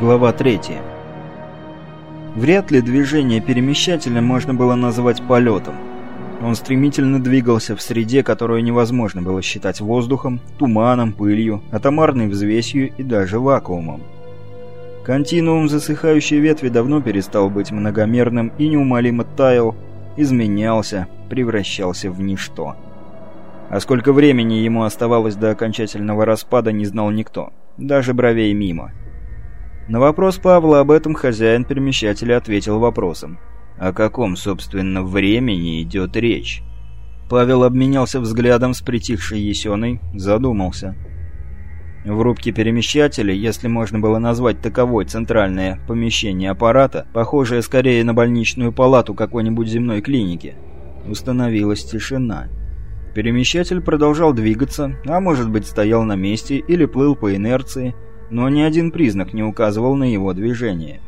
Глава 3. Вряд ли движение перемещателя можно было назвать полетом. Он стремительно двигался в среде, которую невозможно было считать воздухом, туманом, пылью, атомарной взвесью и даже вакуумом. Континуум засыхающей ветви давно перестал быть многомерным и неумолимо таял, изменялся, превращался в ничто. А сколько времени ему оставалось до окончательного распада, не знал никто, даже бровей мимо. На вопрос Павла об этом хозяин перемещателя ответил вопросом. О каком, собственно, времени идет речь? Павел обменялся взглядом с притихшей Есеной, задумался. В рубке перемещателя, если можно было назвать таковой центральное помещение аппарата, похожее скорее на больничную палату какой-нибудь земной клиники, установилась тишина. Перемещатель продолжал двигаться, а может быть стоял на месте или плыл по инерции, но ни один признак не указывал на его движение.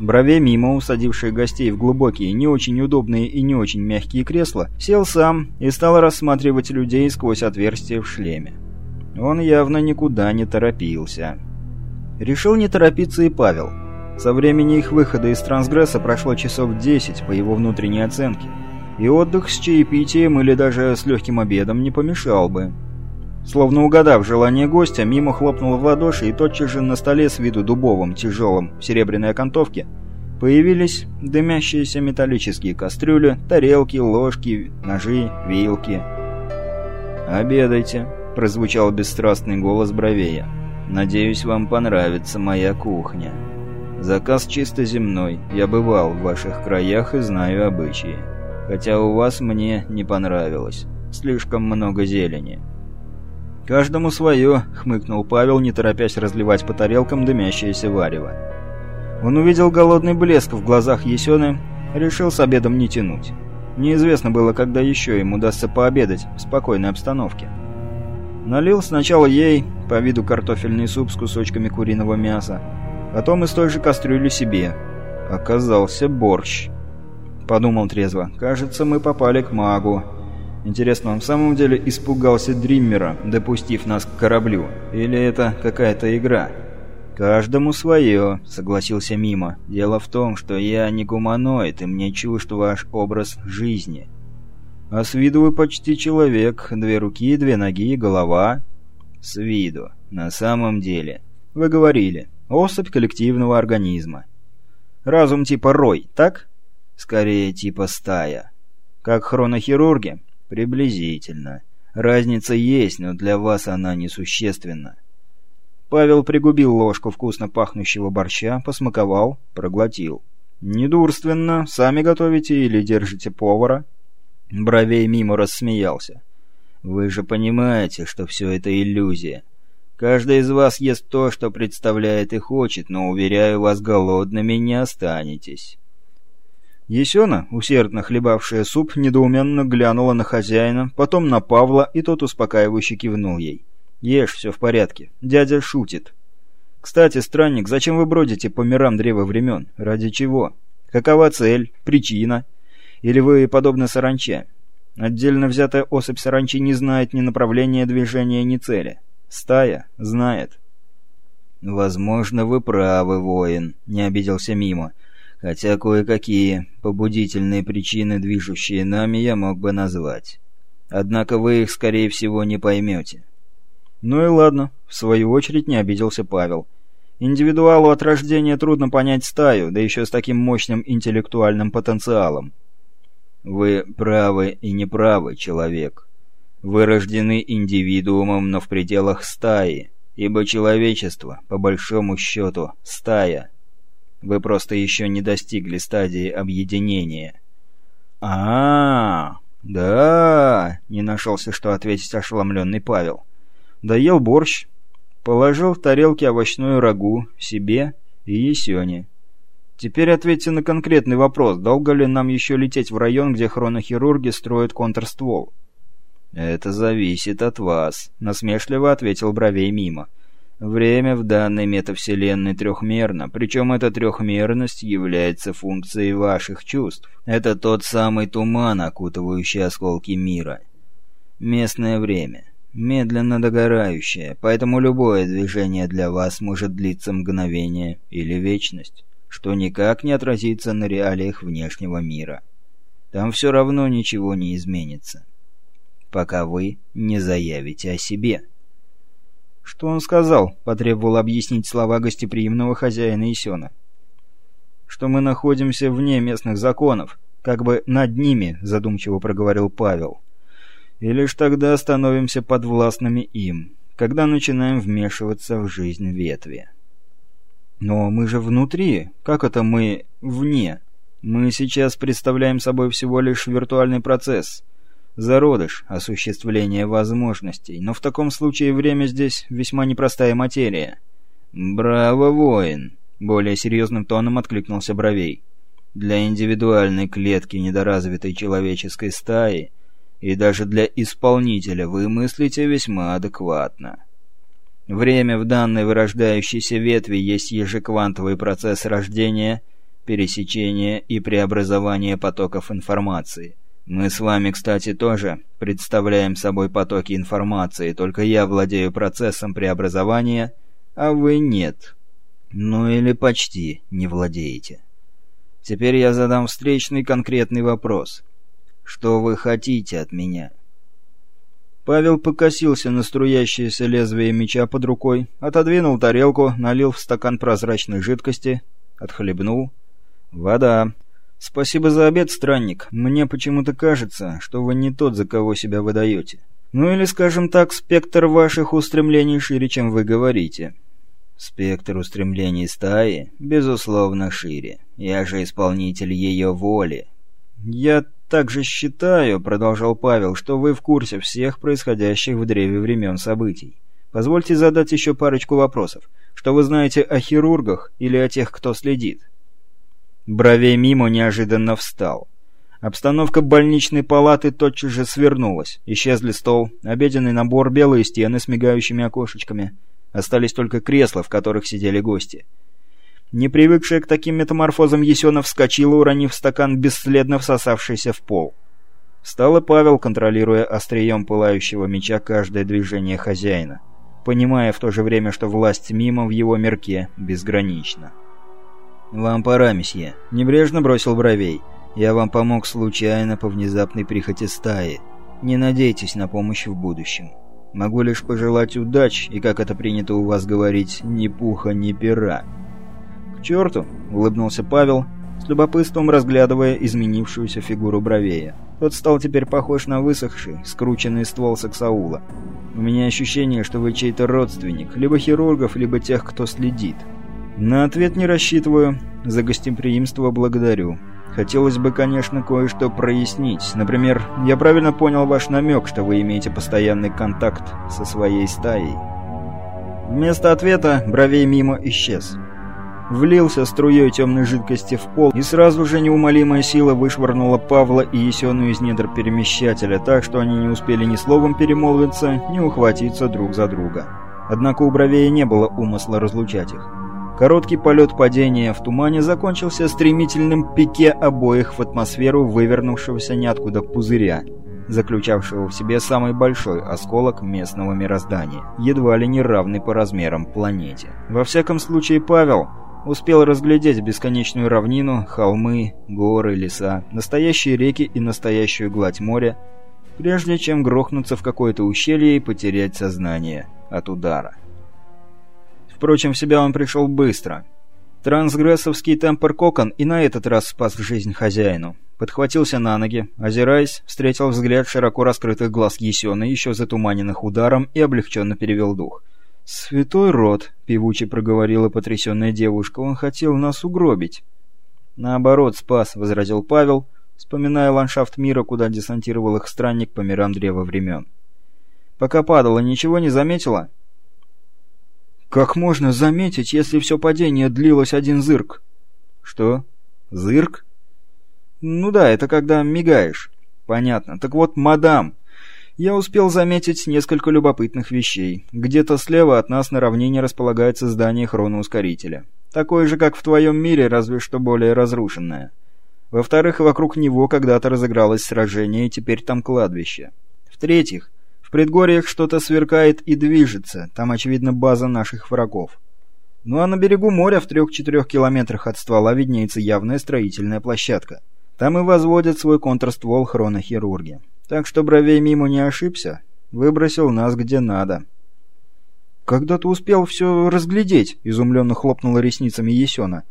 Брове мимо, усадивший гостей в глубокие, не очень удобные и не очень мягкие кресла, сел сам и стал рассматривать людей сквозь отверстие в шлеме. Он явно никуда не торопился. Решил не торопиться и Павел. Со времени их выхода из трансгресса прошло часов 10 по его внутренней оценке, и отдых с чаепитием или даже с легким обедом не помешал бы. Словно угадав желание гостя, мимо хлопнул в ладоши, и тотчас же на столе с виду дубовым, тяжелым, в серебряной окантовке появились дымящиеся металлические кастрюли, тарелки, ложки, ножи, вилки. «Обедайте», — прозвучал бесстрастный голос Бровея. «Надеюсь, вам понравится моя кухня. Заказ чисто земной, я бывал в ваших краях и знаю обычаи. Хотя у вас мне не понравилось, слишком много зелени». «Каждому свое», — хмыкнул Павел, не торопясь разливать по тарелкам дымящееся варево. Он увидел голодный блеск в глазах Есены, решил с обедом не тянуть. Неизвестно было, когда еще им удастся пообедать в спокойной обстановке. Налил сначала ей, по виду картофельный суп с кусочками куриного мяса, потом из той же кастрюли себе. Оказался борщ. Подумал трезво, кажется, мы попали к магу. Интересно, он в самом деле испугался Дриммера, допустив нас к кораблю? Или это какая-то игра? «Каждому свое», — согласился Мимо. «Дело в том, что я не гуманоид, и мне чужд ваш образ жизни. А с виду вы почти человек. Две руки, две ноги, и голова». «С виду. На самом деле. Вы говорили. Особь коллективного организма. Разум типа рой, так?» «Скорее типа стая. Как хронохирурги?» «Приблизительно. Разница есть, но для вас она несущественна». Павел пригубил ложку вкусно пахнущего борща, посмаковал, проглотил. «Недурственно. Сами готовите или держите повара?» Бровей мимо рассмеялся. «Вы же понимаете, что все это иллюзия. Каждый из вас ест то, что представляет и хочет, но, уверяю вас, голодными не останетесь». Есена, усердно хлебавшая суп, недоуменно глянула на хозяина, потом на Павла, и тот успокаивающе кивнул ей. «Ешь, все в порядке. Дядя шутит». «Кстати, странник, зачем вы бродите по мирам древа времен? Ради чего? Какова цель? Причина? Или вы подобны саранче? Отдельно взятая особь саранчи не знает ни направления движения, ни цели. Стая знает». «Возможно, вы правы, воин», — не обиделся Мимо. «Хотя кое-какие побудительные причины, движущие нами, я мог бы назвать. Однако вы их, скорее всего, не поймете». Ну и ладно, в свою очередь не обиделся Павел. Индивидуалу от рождения трудно понять стаю, да еще с таким мощным интеллектуальным потенциалом. Вы правы и неправы, человек. Вы рождены индивидуумом, но в пределах стаи, ибо человечество, по большому счету, стая. Вы просто еще не достигли стадии объединения. а, -а, -а да, не нашелся, что ответить ошеломленный Павел. Доел борщ, положил в тарелки овощную рагу себе и Есене. Теперь ответьте на конкретный вопрос, долго ли нам еще лететь в район, где хронохирурги строят контрствол? «Это зависит от вас», — насмешливо ответил Бровей мимо. «Время в данной метавселенной трехмерно, причем эта трехмерность является функцией ваших чувств. Это тот самый туман, окутывающий осколки мира. Местное время. медленно догорающая, поэтому любое движение для вас может длиться мгновение или вечность, что никак не отразится на реалиях внешнего мира. Там все равно ничего не изменится, пока вы не заявите о себе. «Что он сказал?» — потребовал объяснить слова гостеприимного хозяина Исена. «Что мы находимся вне местных законов, как бы над ними», — задумчиво проговорил Павел и лишь тогда становимся подвластными им, когда начинаем вмешиваться в жизнь ветви. Но мы же внутри, как это мы вне? Мы сейчас представляем собой всего лишь виртуальный процесс, зародыш осуществления возможностей, но в таком случае время здесь весьма непростая материя. «Браво, воин!» — более серьезным тоном откликнулся Бровей. «Для индивидуальной клетки недоразвитой человеческой стаи — и даже для исполнителя вы мыслите весьма адекватно. Время в данной вырождающейся ветви есть ежеквантовый процесс рождения, пересечения и преобразования потоков информации. Мы с вами, кстати, тоже представляем собой потоки информации, только я владею процессом преобразования, а вы нет. Ну или почти не владеете. Теперь я задам встречный конкретный вопрос. Что вы хотите от меня?» Павел покосился на струящееся лезвие меча под рукой, отодвинул тарелку, налил в стакан прозрачной жидкости, отхлебнул. «Вода. Спасибо за обед, странник. Мне почему-то кажется, что вы не тот, за кого себя выдаете. Ну или, скажем так, спектр ваших устремлений шире, чем вы говорите». «Спектр устремлений стаи, безусловно, шире. Я же исполнитель ее воли». «Я также считаю, — продолжал Павел, — что вы в курсе всех происходящих в древе времен событий. Позвольте задать еще парочку вопросов. Что вы знаете о хирургах или о тех, кто следит?» Бровей мимо неожиданно встал. Обстановка больничной палаты тотчас же свернулась. Исчезли стол, обеденный набор, белые стены с мигающими окошечками. Остались только кресла, в которых сидели гости. Не привыкшая к таким метаморфозам Есена вскочила, уронив стакан, бесследно всосавшийся в пол. Встал и Павел, контролируя острием пылающего меча каждое движение хозяина, понимая в то же время, что власть мимо в его мирке безгранична. «Вам пора, месье», — небрежно бросил бровей. «Я вам помог случайно по внезапной прихоти стаи. Не надейтесь на помощь в будущем. Могу лишь пожелать удач и, как это принято у вас говорить, ни пуха, ни пера» черту!» — улыбнулся Павел, с любопытством разглядывая изменившуюся фигуру Бровея. Тот стал теперь похож на высохший, скрученный ствол саксаула. «У меня ощущение, что вы чей-то родственник, либо хирургов, либо тех, кто следит». «На ответ не рассчитываю. За гостеприимство благодарю. Хотелось бы, конечно, кое-что прояснить. Например, я правильно понял ваш намек, что вы имеете постоянный контакт со своей стаей?» Вместо ответа Бровей мимо исчез влился струей темной жидкости в пол, и сразу же неумолимая сила вышвырнула Павла и Есену из недр перемещателя, так что они не успели ни словом перемолвиться, ни ухватиться друг за друга. Однако у Бровея не было умысла разлучать их. Короткий полет падения в тумане закончился стремительным пике обоих в атмосферу вывернувшегося ниоткуда пузыря, заключавшего в себе самый большой осколок местного мироздания, едва ли не равный по размерам планете. Во всяком случае, Павел Успел разглядеть бесконечную равнину, холмы, горы, леса, настоящие реки и настоящую гладь моря, прежде чем грохнуться в какое-то ущелье и потерять сознание от удара. Впрочем, в себя он пришел быстро. Трансгрессовский темпер-кокон и на этот раз спас жизнь хозяину. Подхватился на ноги, озираясь, встретил взгляд широко раскрытых глаз Есена, еще затуманенных ударом, и облегченно перевел дух – «Святой род», — певуче проговорила потрясенная девушка, — «он хотел нас угробить». «Наоборот, спас», — возразил Павел, вспоминая ландшафт мира, куда десантировал их странник по мирам древа времен. «Пока падала, ничего не заметила?» «Как можно заметить, если все падение длилось один зырк?» «Что? Зырк?» «Ну да, это когда мигаешь». «Понятно. Так вот, мадам, я успел заметить несколько любопытных вещей. Где-то слева от нас на равнине располагается здание хроноускорителя. Такое же, как в твоем мире, разве что более разрушенное. Во-вторых, вокруг него когда-то разыгралось сражение, и теперь там кладбище. В-третьих, предгорьях что-то сверкает и движется, там, очевидно, база наших врагов. Ну а на берегу моря в трех-четырех километрах от ствола виднеется явная строительная площадка. Там и возводят свой контрствол хронохирурги. Так что Бровей мимо не ошибся, выбросил нас где надо. «Когда ты успел все разглядеть?» — изумленно хлопнула ресницами Есена.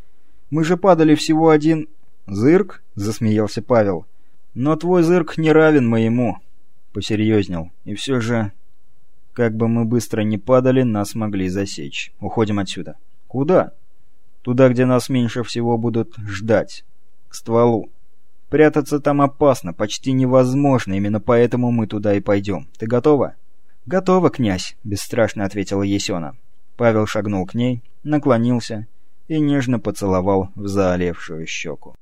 «Мы же падали всего один...» «Зырк?» — засмеялся Павел. «Но твой зырк не равен моему», — посерьезнел. «И все же, как бы мы быстро не падали, нас могли засечь. Уходим отсюда». «Куда?» «Туда, где нас меньше всего будут ждать. К стволу. Прятаться там опасно, почти невозможно, именно поэтому мы туда и пойдем. Ты готова?» «Готова, князь», — бесстрашно ответила Есена. Павел шагнул к ней, наклонился и нежно поцеловал в заолевшую щеку.